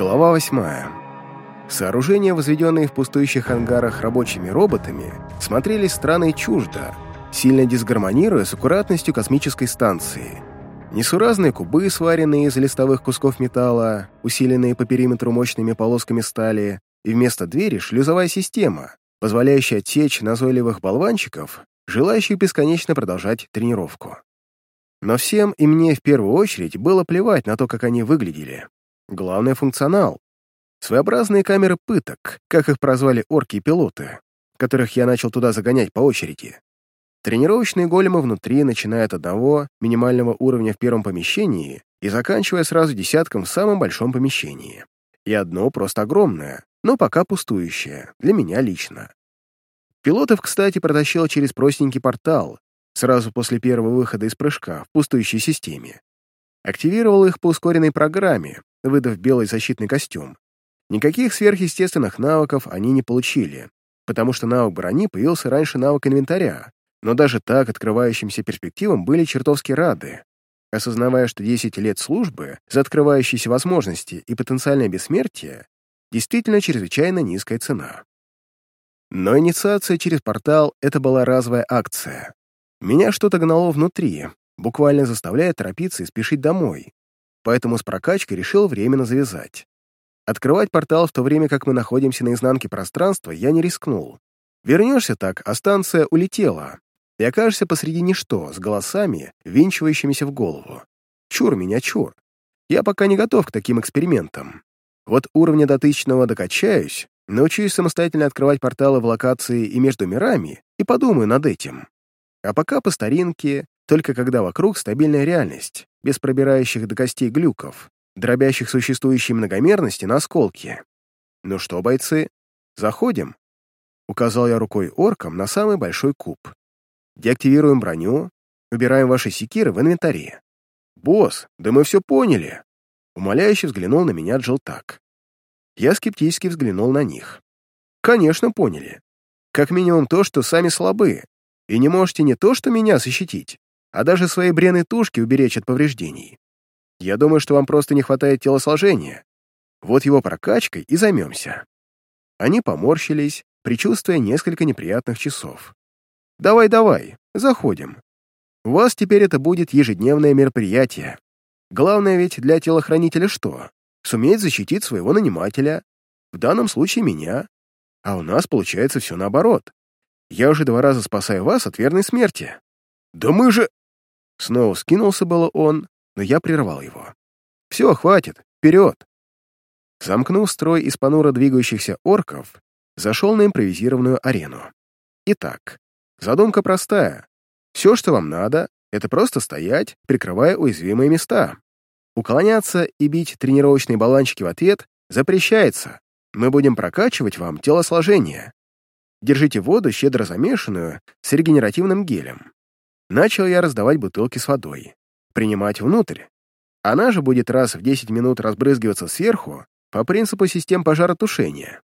Глава восьмая. Сооружения, возведенные в пустующих ангарах рабочими роботами, смотрелись странно и чуждо, сильно дисгармонируя с аккуратностью космической станции. Несуразные кубы, сваренные из листовых кусков металла, усиленные по периметру мощными полосками стали, и вместо двери шлюзовая система, позволяющая отсечь назойливых болванчиков, желающих бесконечно продолжать тренировку. Но всем и мне в первую очередь было плевать на то, как они выглядели. Главное — функционал. Своеобразные камеры пыток, как их прозвали орки и пилоты, которых я начал туда загонять по очереди. Тренировочные големы внутри, начиная от одного минимального уровня в первом помещении и заканчивая сразу десятком в самом большом помещении. И одно просто огромное, но пока пустующее, для меня лично. Пилотов, кстати, протащил через простенький портал, сразу после первого выхода из прыжка в пустующей системе. Активировал их по ускоренной программе, выдав белый защитный костюм. Никаких сверхъестественных навыков они не получили, потому что навык брони появился раньше навыка инвентаря, но даже так открывающимся перспективам были чертовски рады, осознавая, что 10 лет службы за открывающиеся возможности и потенциальное бессмертие действительно чрезвычайно низкая цена. Но инициация через портал — это была разовая акция. Меня что-то гнало внутри, буквально заставляя торопиться и спешить домой, поэтому с прокачкой решил временно завязать. Открывать портал в то время, как мы находимся на изнанке пространства, я не рискнул. Вернешься так, а станция улетела, и окажешься посреди ничто, с голосами, винчивающимися в голову. Чур меня, чур. Я пока не готов к таким экспериментам. Вот уровня дотычного докачаюсь, научусь самостоятельно открывать порталы в локации и между мирами и подумаю над этим. А пока по старинке, только когда вокруг стабильная реальность, без пробирающих до костей глюков, дробящих существующие многомерности на осколки. «Ну что, бойцы, заходим?» Указал я рукой оркам на самый большой куб. «Деактивируем броню, убираем ваши секиры в инвентаре». «Босс, да мы все поняли!» Умоляюще взглянул на меня Джилтак. Я скептически взглянул на них. «Конечно, поняли. Как минимум то, что сами слабы, и не можете не то, что меня защитить, а даже свои бренные тушки уберечь от повреждений. Я думаю, что вам просто не хватает телосложения. Вот его прокачкой и займемся». Они поморщились, предчувствуя несколько неприятных часов. «Давай-давай, заходим. У вас теперь это будет ежедневное мероприятие. Главное ведь для телохранителя что? Суметь защитить своего нанимателя, в данном случае меня. А у нас получается все наоборот. Я уже два раза спасаю вас от верной смерти. Да мы же... Снова скинулся было он, но я прервал его. «Все, хватит, вперед!» Замкнув строй из понуро двигающихся орков, зашел на импровизированную арену. Итак, задумка простая. Все, что вам надо, это просто стоять, прикрывая уязвимые места. Уклоняться и бить тренировочные баланчики в ответ запрещается. Мы будем прокачивать вам телосложение. Держите воду, щедро замешанную, с регенеративным гелем. Начал я раздавать бутылки с водой. Принимать внутрь. Она же будет раз в 10 минут разбрызгиваться сверху по принципу систем пожаротушения.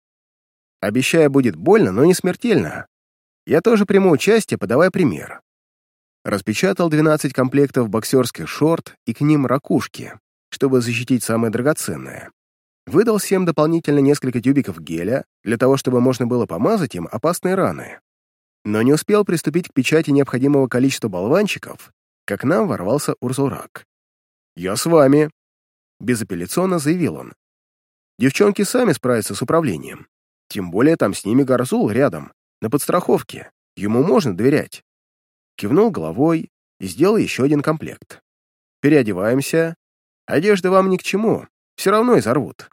Обещаю, будет больно, но не смертельно. Я тоже приму участие, подавая пример. Распечатал 12 комплектов боксерских шорт и к ним ракушки, чтобы защитить самое драгоценное. Выдал всем дополнительно несколько тюбиков геля для того, чтобы можно было помазать им опасные раны но не успел приступить к печати необходимого количества болванчиков, как нам ворвался Урзурак. «Я с вами», — безапелляционно заявил он. «Девчонки сами справятся с управлением. Тем более там с ними Гарзул рядом, на подстраховке. Ему можно доверять». Кивнул головой и сделал еще один комплект. «Переодеваемся. Одежда вам ни к чему, все равно изорвут».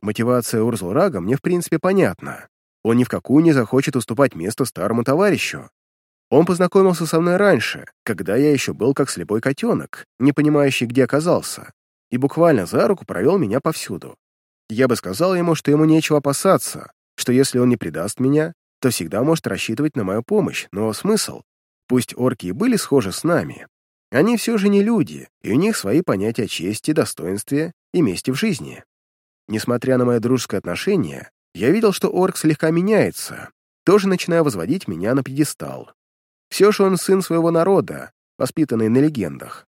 Мотивация Урзулрага мне в принципе понятна. Он ни в какую не захочет уступать место старому товарищу. Он познакомился со мной раньше, когда я еще был как слепой котенок, не понимающий, где оказался, и буквально за руку провел меня повсюду. Я бы сказал ему, что ему нечего опасаться, что если он не предаст меня, то всегда может рассчитывать на мою помощь, но смысл? Пусть орки и были схожи с нами, они все же не люди, и у них свои понятия чести, достоинстве и мести в жизни. Несмотря на мое дружеское отношение, я видел, что орк слегка меняется, тоже начиная возводить меня на пьедестал. Все же он сын своего народа, воспитанный на легендах.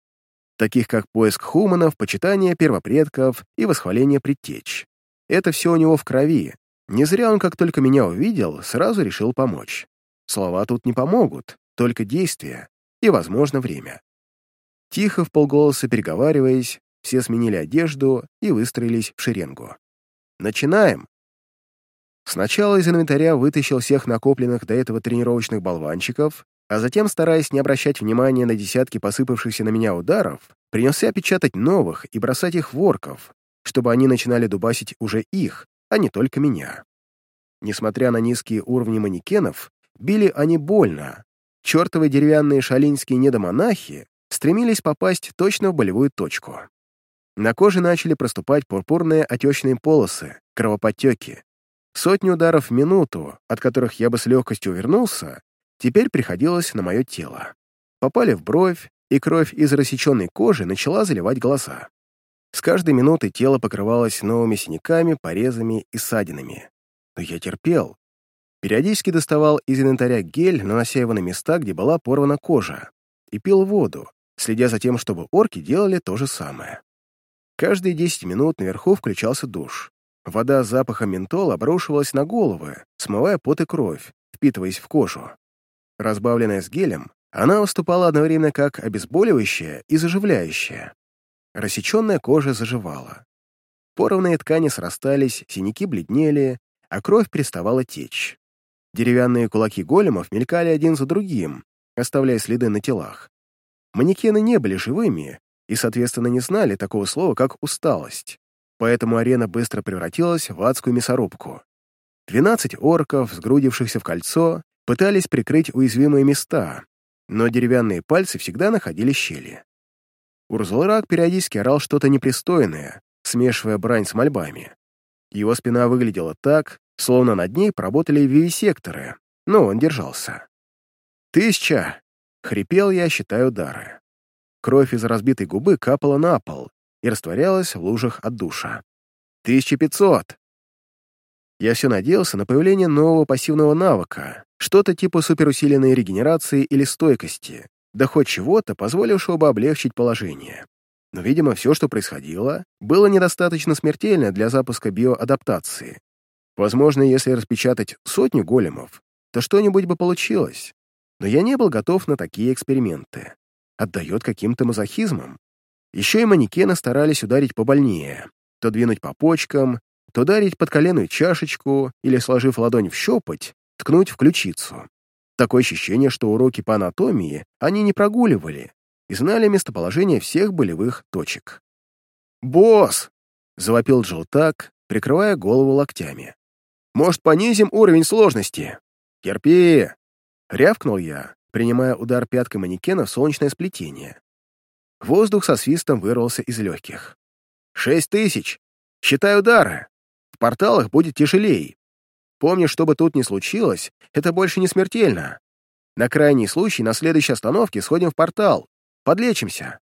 таких как поиск хуманов, почитание первопредков и восхваление предтеч. Это все у него в крови. Не зря он, как только меня увидел, сразу решил помочь. Слова тут не помогут, только действия и, возможно, время. Тихо, в полголоса переговариваясь, все сменили одежду и выстроились в шеренгу. «Начинаем!» Сначала из инвентаря вытащил всех накопленных до этого тренировочных болванчиков, а затем, стараясь не обращать внимания на десятки посыпавшихся на меня ударов, принялся печатать новых и бросать их в орков, чтобы они начинали дубасить уже их, а не только меня. Несмотря на низкие уровни манекенов, били они больно. Чертовы деревянные шалинские недомонахи стремились попасть точно в болевую точку. На коже начали проступать пурпурные отечные полосы, кровоподтеки. Сотни ударов в минуту, от которых я бы с легкостью увернулся, теперь приходилось на мое тело. Попали в бровь, и кровь из рассеченной кожи начала заливать глаза. С каждой минутой тело покрывалось новыми синяками, порезами и ссадинами. Но я терпел. Периодически доставал из инвентаря гель, нанося его на места, где была порвана кожа, и пил воду, следя за тем, чтобы орки делали то же самое. Каждые 10 минут наверху включался душ. Вода с запахом ментола обрушивалась на головы, смывая пот и кровь, впитываясь в кожу. Разбавленная с гелем, она выступала одновременно как обезболивающая и заживляющая. Рассеченная кожа заживала. Порванные ткани срастались, синяки бледнели, а кровь переставала течь. Деревянные кулаки големов мелькали один за другим, оставляя следы на телах. Манекены не были живыми и, соответственно, не знали такого слова, как «усталость». Поэтому арена быстро превратилась в адскую мясорубку. Двенадцать орков, сгрудившихся в кольцо, пытались прикрыть уязвимые места, но деревянные пальцы всегда находили щели. Урзулрак периодически орал что-то непристойное, смешивая брань с мольбами. Его спина выглядела так, словно над ней поработали вивисекторы, но он держался. «Тысяча!» — хрипел я, считая удары. Кровь из разбитой губы капала на пол и растворялась в лужах от душа. «Тысяча пятьсот!» Я все надеялся на появление нового пассивного навыка, что-то типа суперусиленной регенерации или стойкости, да хоть чего-то, позволившего бы облегчить положение. Но, видимо, все, что происходило, было недостаточно смертельно для запуска биоадаптации. Возможно, если распечатать сотню големов, то что-нибудь бы получилось. Но я не был готов на такие эксперименты. Отдает каким-то мазохизмом. Еще и манекены старались ударить побольнее, то двинуть по почкам, то ударить под коленную чашечку или, сложив ладонь в щепоть, ткнуть в ключицу. Такое ощущение, что уроки по анатомии они не прогуливали и знали местоположение всех болевых точек. «Босс!» — завопил Джилл так, прикрывая голову локтями. «Может, понизим уровень сложности?» «Терпи!» — рявкнул я, принимая удар пяткой манекена в солнечное сплетение. Воздух со свистом вырвался из легких. «Шесть тысяч! Считай удары! В порталах будет тяжелее. Помни, что бы тут ни случилось, это больше не смертельно. На крайний случай на следующей остановке сходим в портал. Подлечимся».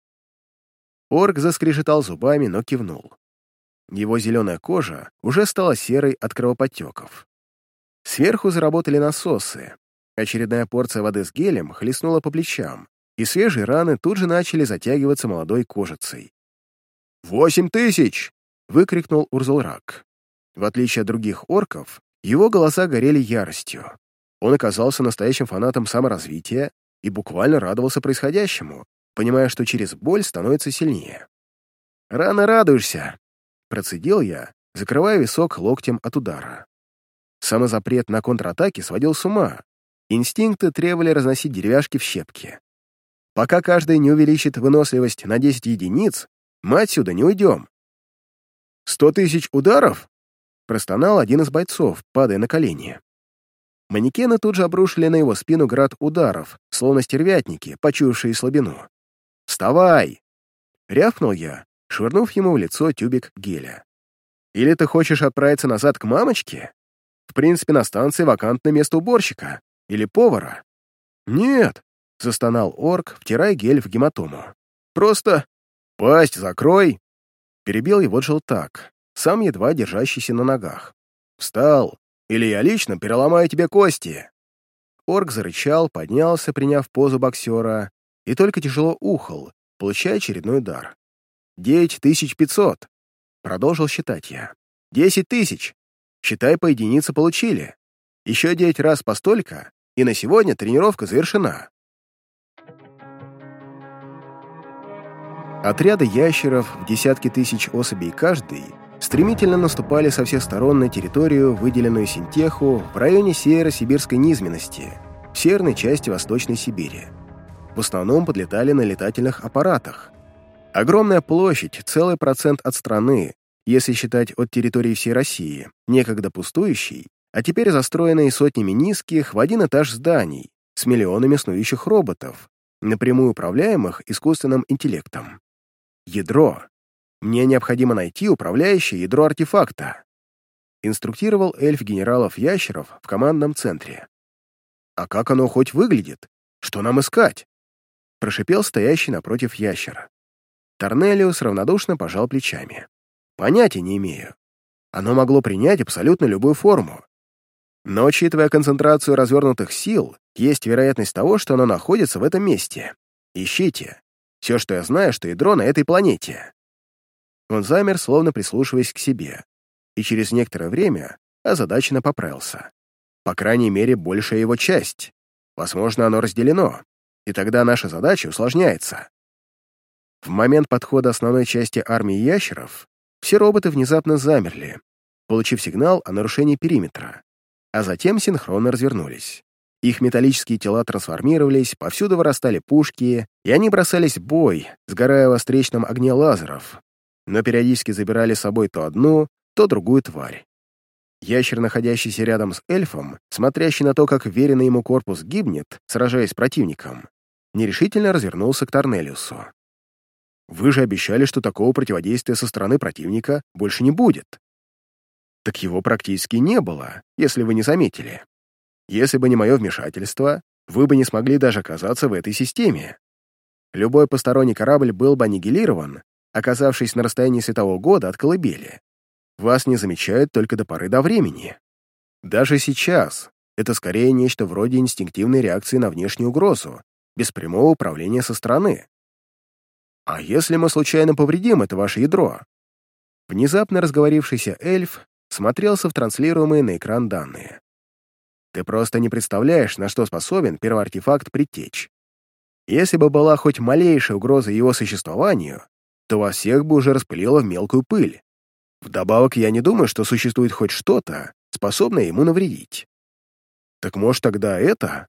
Орк заскрежетал зубами, но кивнул. Его зеленая кожа уже стала серой от кровоподтеков. Сверху заработали насосы. Очередная порция воды с гелем хлестнула по плечам, и свежие раны тут же начали затягиваться молодой кожицей. «Восемь тысяч!» — выкрикнул Урзулрак. В отличие от других орков, его глаза горели яростью. Он оказался настоящим фанатом саморазвития и буквально радовался происходящему, понимая, что через боль становится сильнее. «Рано радуешься!» — процедил я, закрывая висок локтем от удара. Самозапрет на контратаке сводил с ума. Инстинкты требовали разносить деревяшки в щепки. Пока каждый не увеличит выносливость на 10 единиц, мы отсюда не уйдем. «Сто тысяч ударов?» Простонал один из бойцов, падая на колени. Манекены тут же обрушили на его спину град ударов, словно стервятники, почуявшие слабину. «Вставай!» — рявкнул я, швырнув ему в лицо тюбик геля. «Или ты хочешь отправиться назад к мамочке? В принципе, на станции вакантное место уборщика или повара». «Нет!» — застонал орк, втирая гель в гематому. «Просто пасть закрой!» Перебил его желтак, сам едва держащийся на ногах. «Встал, или я лично переломаю тебе кости!» Орк зарычал, поднялся, приняв позу боксера, и только тяжело ухал, получая очередной удар. «Девять тысяч пятьсот!» Продолжил считать я. «Десять тысяч! Считай, по единице получили. Еще девять раз по столько, и на сегодня тренировка завершена». Отряды ящеров в десятки тысяч особей каждый стремительно наступали со всех сторон на территорию, выделенную Синтеху в районе северо-сибирской низменности, в северной части Восточной Сибири. В основном подлетали на летательных аппаратах. Огромная площадь, целый процент от страны, если считать от территории всей России, некогда пустующей, а теперь застроенной сотнями низких в один этаж зданий с миллионами снующих роботов, напрямую управляемых искусственным интеллектом. Ядро. Мне необходимо найти управляющее ядро артефакта. Инструктировал эльф генералов-ящеров в командном центре. А как оно хоть выглядит? Что нам искать? Прошипел стоящий напротив ящера. Торнелиус равнодушно пожал плечами. Понятия не имею. Оно могло принять абсолютно любую форму. Но, учитывая концентрацию развернутых сил, есть вероятность того, что оно находится в этом месте. Ищите. Все, что я знаю, что ядро на этой планете. Он замер, словно прислушиваясь к себе, и через некоторое время озадаченно поправился. По крайней мере, большая его часть. Возможно, оно разделено, и тогда наша задача усложняется. В момент подхода основной части армии ящеров все роботы внезапно замерли, получив сигнал о нарушении периметра, а затем синхронно развернулись. Их металлические тела трансформировались, повсюду вырастали пушки, и они бросались в бой, сгорая в встречном огне лазеров, но периодически забирали с собой то одну, то другую тварь. Ящер, находящийся рядом с эльфом, смотрящий на то, как веренный ему корпус гибнет, сражаясь с противником, нерешительно развернулся к Торнелиусу. «Вы же обещали, что такого противодействия со стороны противника больше не будет». Так его практически не было, если вы не заметили. Если бы не мое вмешательство, вы бы не смогли даже оказаться в этой системе. Любой посторонний корабль был бы аннигилирован, оказавшись на расстоянии светового года от колыбели. Вас не замечают только до поры до времени. Даже сейчас это скорее нечто вроде инстинктивной реакции на внешнюю угрозу, без прямого управления со стороны. А если мы случайно повредим это ваше ядро? Внезапно разговорившийся эльф смотрелся в транслируемые на экран данные. Ты просто не представляешь, на что способен первый артефакт предтечь. Если бы была хоть малейшая угроза его существованию, то вас всех бы уже распылило в мелкую пыль. Вдобавок, я не думаю, что существует хоть что-то, способное ему навредить. Так может тогда это?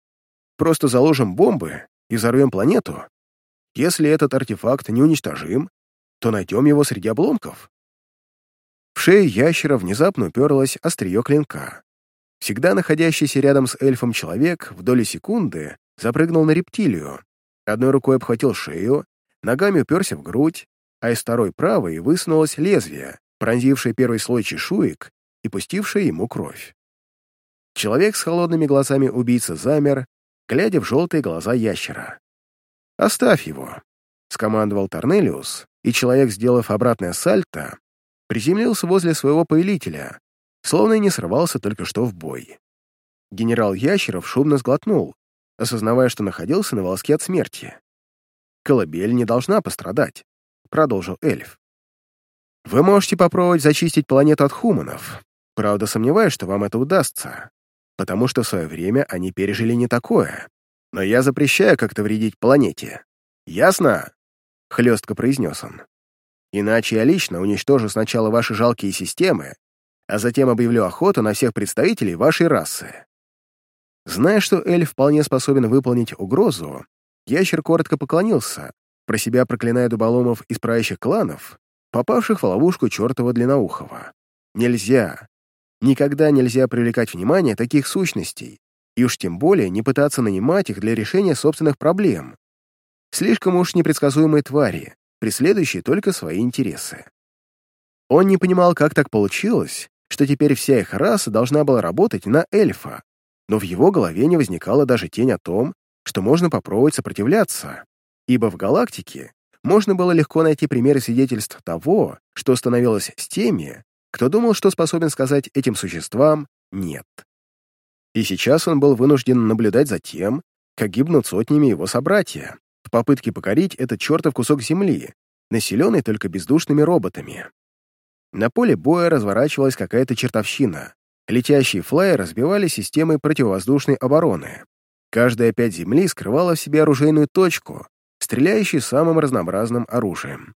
Просто заложим бомбы и взорвем планету? Если этот артефакт неуничтожим, то найдем его среди обломков. В шею ящера внезапно уперлось острие клинка. Всегда находящийся рядом с эльфом человек в доли секунды запрыгнул на рептилию, одной рукой обхватил шею, ногами уперся в грудь, а из второй правой высунулось лезвие, пронзившее первый слой чешуек и пустившее ему кровь. Человек с холодными глазами убийцы замер, глядя в желтые глаза ящера. «Оставь его», — скомандовал Торнелиус, и человек, сделав обратное сальто, приземлился возле своего повелителя, словно и не срывался только что в бой. Генерал Ящеров шумно сглотнул, осознавая, что находился на волоске от смерти. Колыбель не должна пострадать. — продолжил эльф. «Вы можете попробовать зачистить планету от хуманов. Правда, сомневаюсь, что вам это удастся, потому что в свое время они пережили не такое. Но я запрещаю как-то вредить планете. Ясно?» — хлестко произнес он. «Иначе я лично уничтожу сначала ваши жалкие системы, а затем объявлю охоту на всех представителей вашей расы». Зная, что эльф вполне способен выполнить угрозу, ящер коротко поклонился, про себя проклиная дуболомов из правящих кланов, попавших в ловушку чертова длинноухого. Нельзя. Никогда нельзя привлекать внимание таких сущностей, и уж тем более не пытаться нанимать их для решения собственных проблем. Слишком уж непредсказуемые твари, преследующие только свои интересы. Он не понимал, как так получилось, что теперь вся их раса должна была работать на эльфа, но в его голове не возникала даже тень о том, что можно попробовать сопротивляться, ибо в галактике можно было легко найти примеры свидетельств того, что становилось с теми, кто думал, что способен сказать этим существам «нет». И сейчас он был вынужден наблюдать за тем, как гибнут сотнями его собратья, в попытке покорить этот чертов кусок земли, населенный только бездушными роботами. На поле боя разворачивалась какая-то чертовщина. Летящие флайи разбивали системы противовоздушной обороны. Каждая пять земли скрывала в себе оружейную точку, стреляющую самым разнообразным оружием.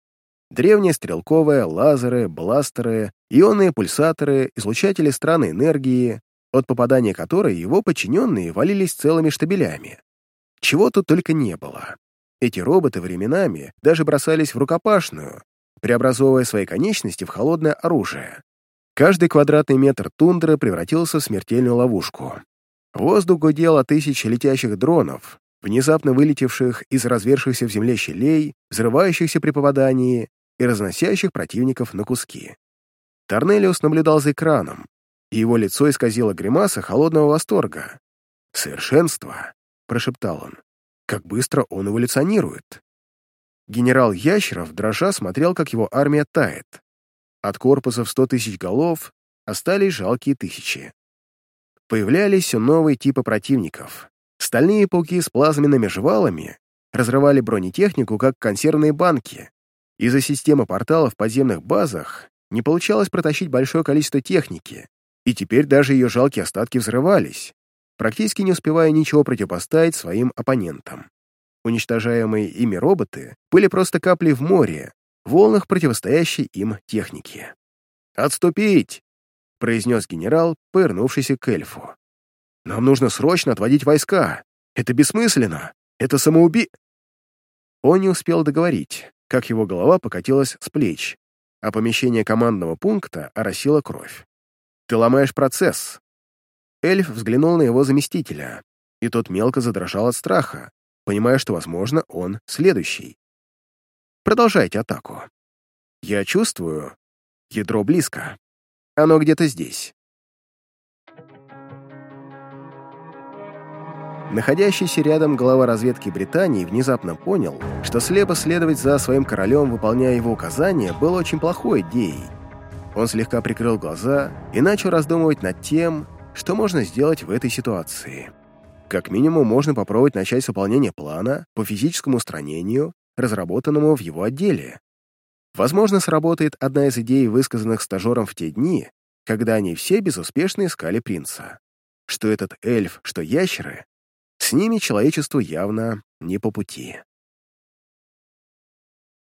Древние стрелковые, лазеры, бластеры, ионные пульсаторы, излучатели странной энергии, от попадания которой его подчиненные валились целыми штабелями. Чего тут только не было. Эти роботы временами даже бросались в рукопашную, преобразовывая свои конечности в холодное оружие. Каждый квадратный метр тундры превратился в смертельную ловушку. Воздух гудел от тысяч летящих дронов, внезапно вылетевших из развершихся в земле щелей, взрывающихся при попадании и разносящих противников на куски. Торнелиус наблюдал за экраном, и его лицо исказило гримаса холодного восторга. «Совершенство!» — прошептал он. «Как быстро он эволюционирует!» Генерал Ящеров, дрожа, смотрел, как его армия тает. От корпуса в сто тысяч голов остались жалкие тысячи. Появлялись все новые типы противников. Стальные пауки с плазменными жвалами разрывали бронетехнику, как консервные банки. Из-за системы порталов в подземных базах не получалось протащить большое количество техники, и теперь даже ее жалкие остатки взрывались, практически не успевая ничего противопоставить своим оппонентам. Уничтожаемые ими роботы были просто капли в море, волнах противостоящей им техники. «Отступить!» — произнес генерал, повернувшийся к эльфу. «Нам нужно срочно отводить войска. Это бессмысленно. Это самоуби...» Он не успел договорить, как его голова покатилась с плеч, а помещение командного пункта оросила кровь. «Ты ломаешь процесс». Эльф взглянул на его заместителя, и тот мелко задрожал от страха, понимая, что, возможно, он следующий. Продолжайте атаку. Я чувствую, ядро близко. Оно где-то здесь. Находящийся рядом глава разведки Британии внезапно понял, что слепо следовать за своим королем, выполняя его указания, было очень плохой идеей. Он слегка прикрыл глаза и начал раздумывать над тем, что можно сделать в этой ситуации. Как минимум, можно попробовать начать с выполнения плана по физическому устранению, разработанному в его отделе. Возможно, сработает одна из идей, высказанных стажером в те дни, когда они все безуспешно искали принца. Что этот эльф, что ящеры, с ними человечеству явно не по пути.